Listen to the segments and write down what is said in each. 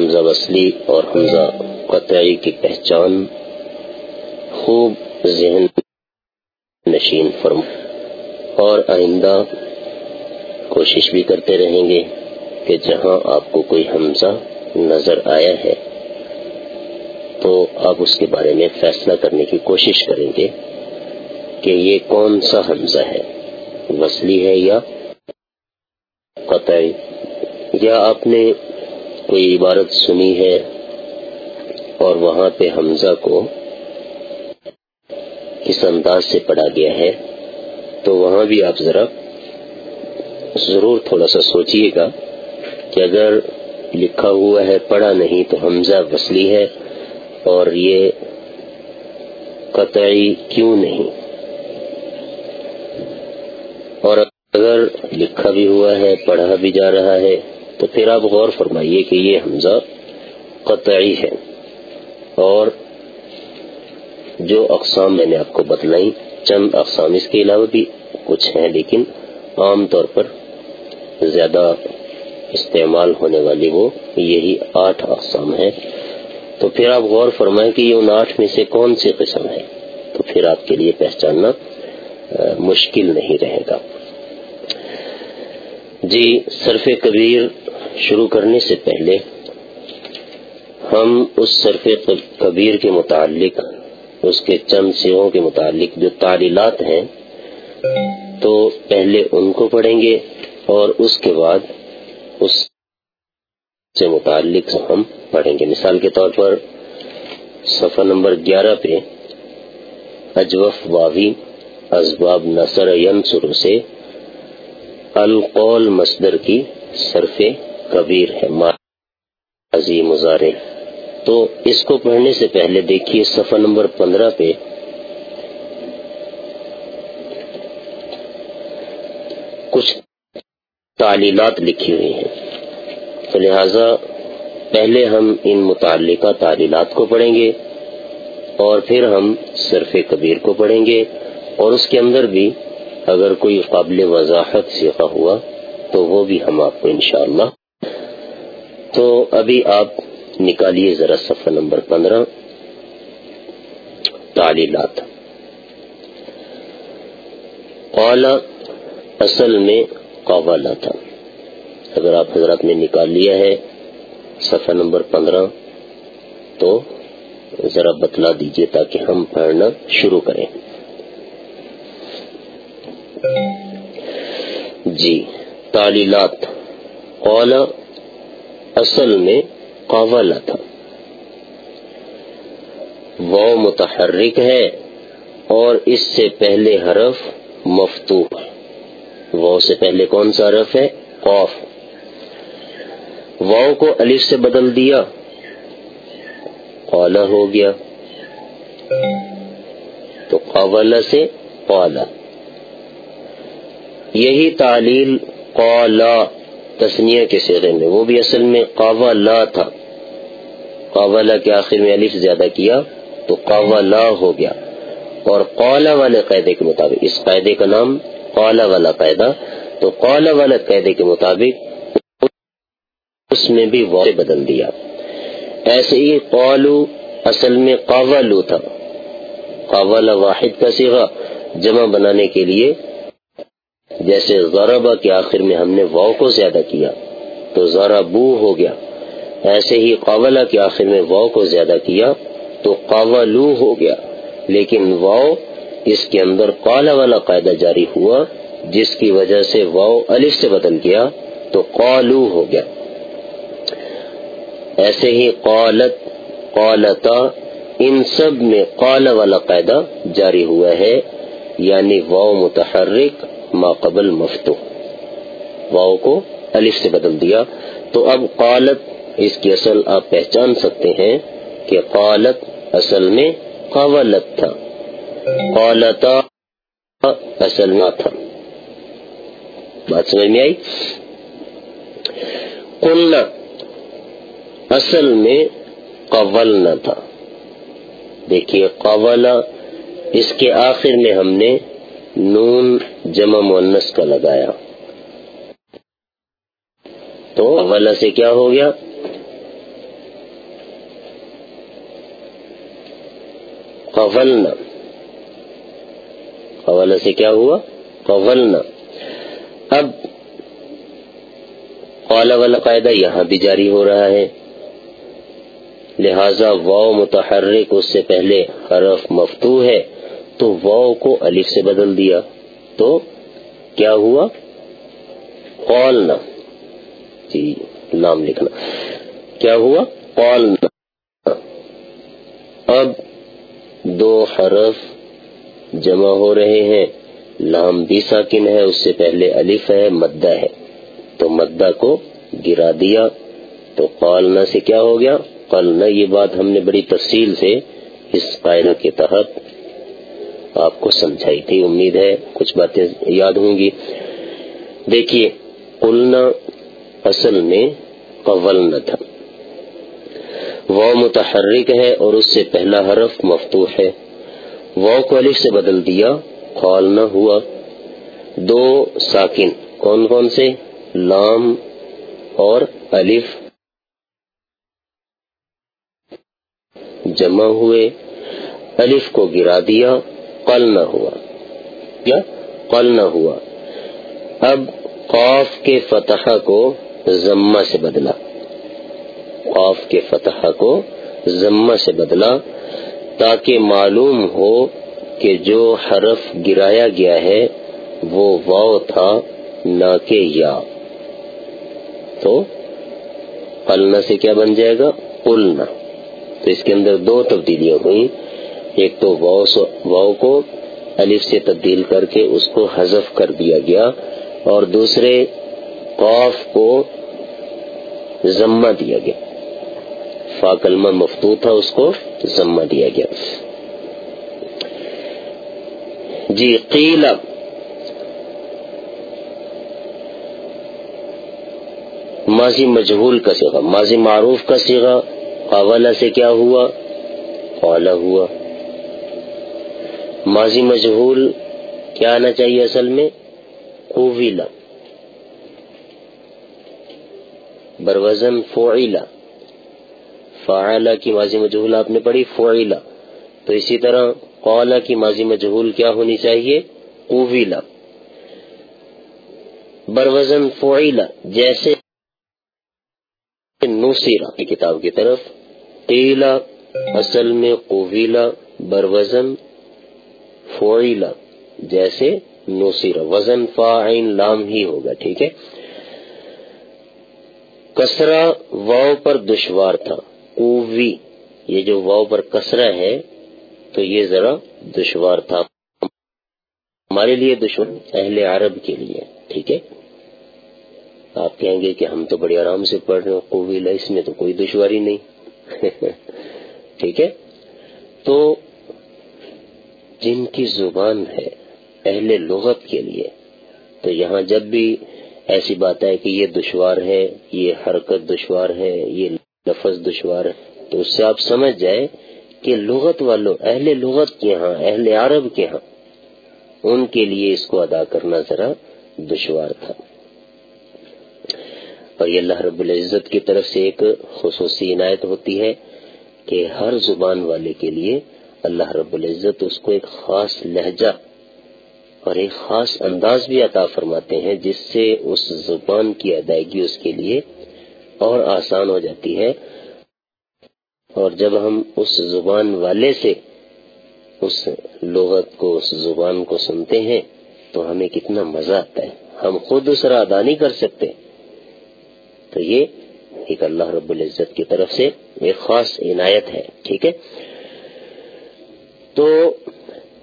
حمزہ وصلی اور حمزہ قطعی کی پہچان خوب ذہن نشین فرم اور آئندہ کوشش بھی کرتے رہیں گے کہ جہاں آپ کو کوئی حمزہ نظر آیا ہے تو آپ اس کے بارے میں فیصلہ کرنے کی کوشش کریں گے کہ یہ کون سا حمزہ ہے، وصلی ہے یا قطعی۔ یا آپ نے کوئی عبارت سنی ہے اور وہاں پہ حمزہ کو کس انداز سے پڑھا گیا ہے، تو وہاں بھی آپ ذرا ضرور تھوڑا سا سوچئے گا کہ اگر لکھا ہوا ہے، پڑھا نہیں تو حمزہ وصلی ہے اور یہ قطعی کیوں نہیں؟ اور اگر لکھا بھی ہوا ہے، پڑھا بھی جا رہا ہے تو پھر آپ غور فرمائیے کہ یہ حمزہ قطعی ہے اور جو اقسام میں نے آپ کو بتلائی، چند اقسام اس کے علاوہ بھی کچھ ہیں، لیکن عام طور پر زیادہ استعمال ہونے والی وہ یہی آٹھ اقسام ہیں۔ تو پھر آپ غور فرمائیں کہ یہ ان آٹھ میں سے کون سی قسم ہے؟ تو پھر آپ کے لیے پہچاننا مشکل نہیں رہے گا۔ جی صرف کبیر شروع کرنے سے پہلے ہم اس صرف کبیر کے متعلق، اس کے چند سیغوں کے متعلق جو تعلیلات ہیں، تو پہلے ان کو پڑھیں گے اور اس کے بعد اس سے متعلق ہم پڑھیں گے۔ مثال کے طور پر صفحہ نمبر گیارہ پہ، اجوف واوی اسباب نصر ینصر سے القول مصدر کی صرف کبیر ہے ماضی مظاہرے تو اس کو پڑھنے سے پہلے دیکھیے صفحہ نمبر پندرہ پہ۔ کچھ تعلیلات لکھی ہوئی ہیں۔ تو لہذا پہلے ہم ان متعلقہ تعلیلات کو پڑھیں گے اور پھر ہم صرف کبیر کو پڑھیں گے۔ اور اس کے اندر بھی اگر کوئی قابل وضاحت سیکھا ہوا تو وہ بھی ہم آپ کو انشاءاللہ تو ابھی آپ نکالیے ذرا صفحہ نمبر پندرہ۔ تعلیلات۔ قالا اصل میں قوالا تھا۔ اگر آپ حضرات نے نکال لیا ہے صفحہ نمبر پندرہ، تو ذرا بتلا دیجیے تاکہ ہم پڑھنا شروع کریں۔ جی تعلیلات۔ قالا اصل میں قوالا تھا۔ وہ متحرک ہے اور اس سے پہلے حرف مفتو ہے۔ وہ سے پہلے کون سا حرف ہے؟ قوف واؤ کو الف سے بدل دیا۔ قالا ہو گیا۔ تو قوالا سے قالا۔ یہی تعلیل قالا۔ تسنیہ کے سیرے میں۔ وہ بھی اصل میں قوالا تھا۔ قوالا کے آخر میں الف زیادہ کیا تو قوالا ہو گیا۔ اور قالا والے قاعدے کے مطابق، اس قاعدے کا نام قالا والا قاعدہ۔ تو قالا والا قاعدے کے مطابق، اس میں بھی وہ بدل دیا۔ ایسے ہی قالو اصل میں قوالو تھا۔ قوالا واحد کا سیغا جمع بنانے کے لیے جیسے ضربا کے آخر میں ہم نے واؤ کو زیادہ کیا، تو ذرا بو ہو گیا۔ ایسے ہی قولا کے آخر میں واؤ کو زیادہ کیا، تو قوالو ہو گیا۔ لیکن واؤ اس کے اندر قالا والا قاعدہ جاری ہوا، جس کی وجہ سے واؤ الف سے بدل گیا، تو قالو ہو گیا۔ ایسے ہی قالت، قالتا، ان سب میں قالا والا قاعدہ جاری ہوا ہے یعنی واؤ متحرک ما قبل مفتو واؤ کو الف سے بدل دیا. تو اب قالت، اس کی اصل آپ پہچان سکتے ہیں کہ قالت اصل میں قولت تھا. قالتا اصل میں تھا. بات سمجھ میں آئی؟ قلنا، اصل میں قولنا تھا. دیکھیے، قولا اس کے آخر میں ہم نے نون جمع مونس کا لگایا۔ تو اولا سے کیا ہو گیا؟ قولنا۔ قولنا سے کیا ہوا؟ قولنا۔ اب قال والا قاعدہ یہاں بھی جاری ہو رہا ہے۔ لہذا واؤ متحرک اس سے پہلے حرف مفتو ہے۔ تو واؤ کو الف سے بدل دیا تو کیا ہوا؟ قولنا جی نام لکھنا. کیا ہوا؟ قولنا اب دو حرف جمع ہو رہے ہیں. لام بھی ساکن ہے، اس سے پہلے الف ہے، مدہ ہے. تو مدہ کو گرا دیا تو قالنا سے کیا ہو گیا؟ قالنا، یہ بات ہم نے بڑی تفصیل سے اس قاعدہ کے تحت آپ کو سمجھائی تھی، امید ہے کچھ باتیں یاد ہوں گی۔ دیکھیے، قلنا اصل میں قولنا تھا۔ وہ متحرک ہے اور اس سے پہلا حرف مفتوح ہے۔ وہ کو الف سے بدل دیا، قالنا ہوا۔ دو ساکن، کون کون سے؟ لام اور الف۔ جمع ہوئے، الف کو گرا دیا۔ قل نہ ہوا۔ کیا؟ قل نہ ہوا۔ اب قاف کے فتح کو ضمہ سے بدلا۔ قاف کے فتح کو ضمہ سے بدلا تاکہ معلوم ہو کہ جو حرف گرایا گیا ہے، وہ واؤ تھا، نہ کہ یا۔ تو قلنا سے کیا بن جائے گا؟ قلنا۔ تو اس کے اندر دو تبدیلیاں ہوئی ایک تو واؤ کو الف سے تبدیل کر کے اس کو حذف کر دیا گیا اور دوسرے قاف کو ضمہ دیا گیا۔ فا کلمہ مفتو تھا، اس کو ضمہ دیا گیا۔ جی قیل۔ ماضی مجہول کا سیگا ماضی معروف کا سیگا قاولا سے کیا ہوا؟ قالا ہوا۔ ماضی مجہول کیا آنا چاہیے اصل میں؟ قویلا۔ بروزن فعیلا۔ فعلا کی ماضی مجہول آپ نے پڑھی، فعیلا۔ تو اسی طرح قالا کی ماضی مجہول کیا ہونی چاہیے؟ قویلا۔ بروزن فعیلا، جیسے نوسیرا کی کتاب کی طرف۔ قیلا، اصل میں قویلا، بروزن فعیلا جیسے نوسیرا وزن فاعین لام ہی ہوگا، ٹھیک ہے؟ کسرا واؤ پر دشوار تھا قوی یہ جو واؤ پر کسرا ہے، تو یہ ذرا دشوار تھا۔ ہمارے لیے دشوار اہل عرب کے لیے، ٹھیک ہے؟ آپ کہیں گے کہ ہم تو بڑے آرام سے پڑھ رہے ہیں قویل اس میں تو کوئی دشواری نہیں، ٹھیک ہے؟ تو جن کی زبان ہے اہل لغت کے لیے، تو یہاں جب بھی ایسی بات ہے کہ یہ دشوار ہے، یہ حرکت دشوار ہے، یہ لفظ دشوار ہے، تو اس سے آپ سمجھ جائے کہ لغت والوں اہل لغت کے ہاں اہل عرب کے ہاں ان کے لیے اس کو ادا کرنا ذرا دشوار تھا۔ اور یہ اللہ رب العزت کی طرف سے ایک خصوصی عنایت ہوتی ہے کہ ہر زبان والے کے لیے اللہ رب العزت اس کو ایک خاص لہجہ اور ایک خاص انداز بھی عطا فرماتے ہیں، جس سے اس زبان کی ادائیگی اس کے لیے اور آسان ہو جاتی ہے۔ اور جب ہم اس زبان والے سے اس لغت کو، اس زبان کو سنتے ہیں، تو ہمیں کتنا مزہ آتا ہے۔ ہم خود اسرا ادا نہیں کر سکتے۔ تو یہ ایک اللہ رب العزت کی طرف سے ایک خاص عنایت ہے، ٹھیک ہے؟ تو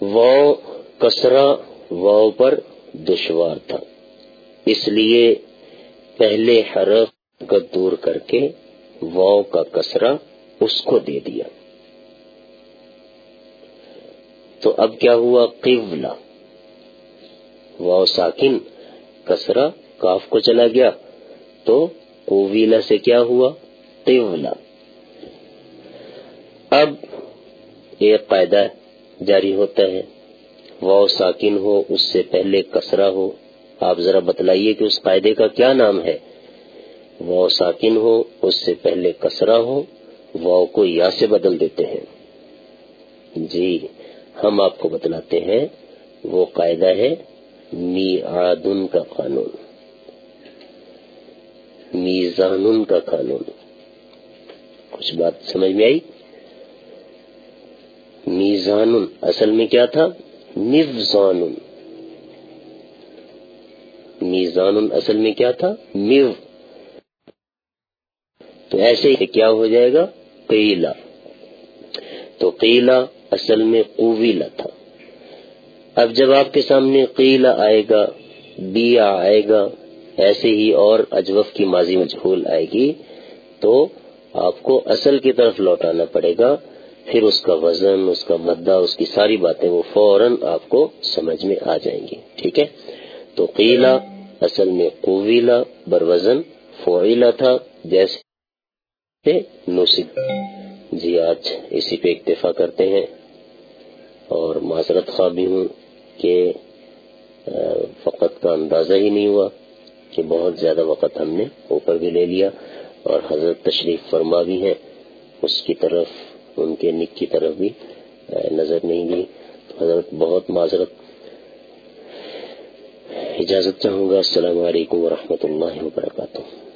وہ کسرا واؤ پر دشوار تھا۔ اس لیے پہلے حرف کا دور کر کے واؤ کا کسرا اس کو دے دیا۔ تو اب کیا ہوا؟ قبلہ۔ واؤ ساکن کسرا کاف کو چلا گیا۔ تو کوویلا سے کیا ہوا؟ قبلہ۔ اب ایک قاعدہ جاری ہوتا ہے واؤ ساکن ہو، اس سے پہلے کسرا ہو۔ آپ ذرا بتلائیے کہ اس قاعدے کا کیا نام ہے۔ واؤ ساکن ہو، اس سے پہلے کسرا ہو۔ واؤ کو یا سے بدل دیتے ہیں۔ جی ہم آپ کو بتلاتے ہیں۔ وہ قاعدہ ہے میعادن کا قانون۔ میزان کا قانون۔ کچھ بات سمجھ میں آئی؟ میزان اصل میں کیا تھا؟ مفزان میزان اصل میں کیا تھا؟ میو تو ایسے ہی کیا ہو جائے گا؟ قیلا تو قیلا اصل میں قویلا تھا۔ اب جب آپ کے سامنے قیلا آئے گا بیا آئے گا، ایسے ہی اور اجوف کی ماضی مجھول آئے گی، تو آپ کو اصل کی طرف لوٹانا پڑے گا۔ پھر اس کا وزن، اس کا مدہ، اس کی ساری باتیں وہ فوراً آپ کو سمجھ میں آ جائیں گی، ٹھیک ہے؟ تو قیلا اصل میں قویلا بر وزن فویلا تھا، جیسے نصب۔ جی آج اسی پہ اکتفا کرتے ہیں، اور معذرت خواہ بھی ہوں کہ فقط کا اندازہ ہی نہیں ہوا کہ بہت زیادہ وقت ہم نے اوپر بھی لے لیا، اور حضرت تشریف فرما بھی ہیں، اس کی طرف ان کے نک کی طرف بھی نظر نہیں دی۔ حضرت، بہت معذرت۔ اجازت چاہوں گا۔ السلام علیکم ورحمۃ اللہ وبرکاتہ۔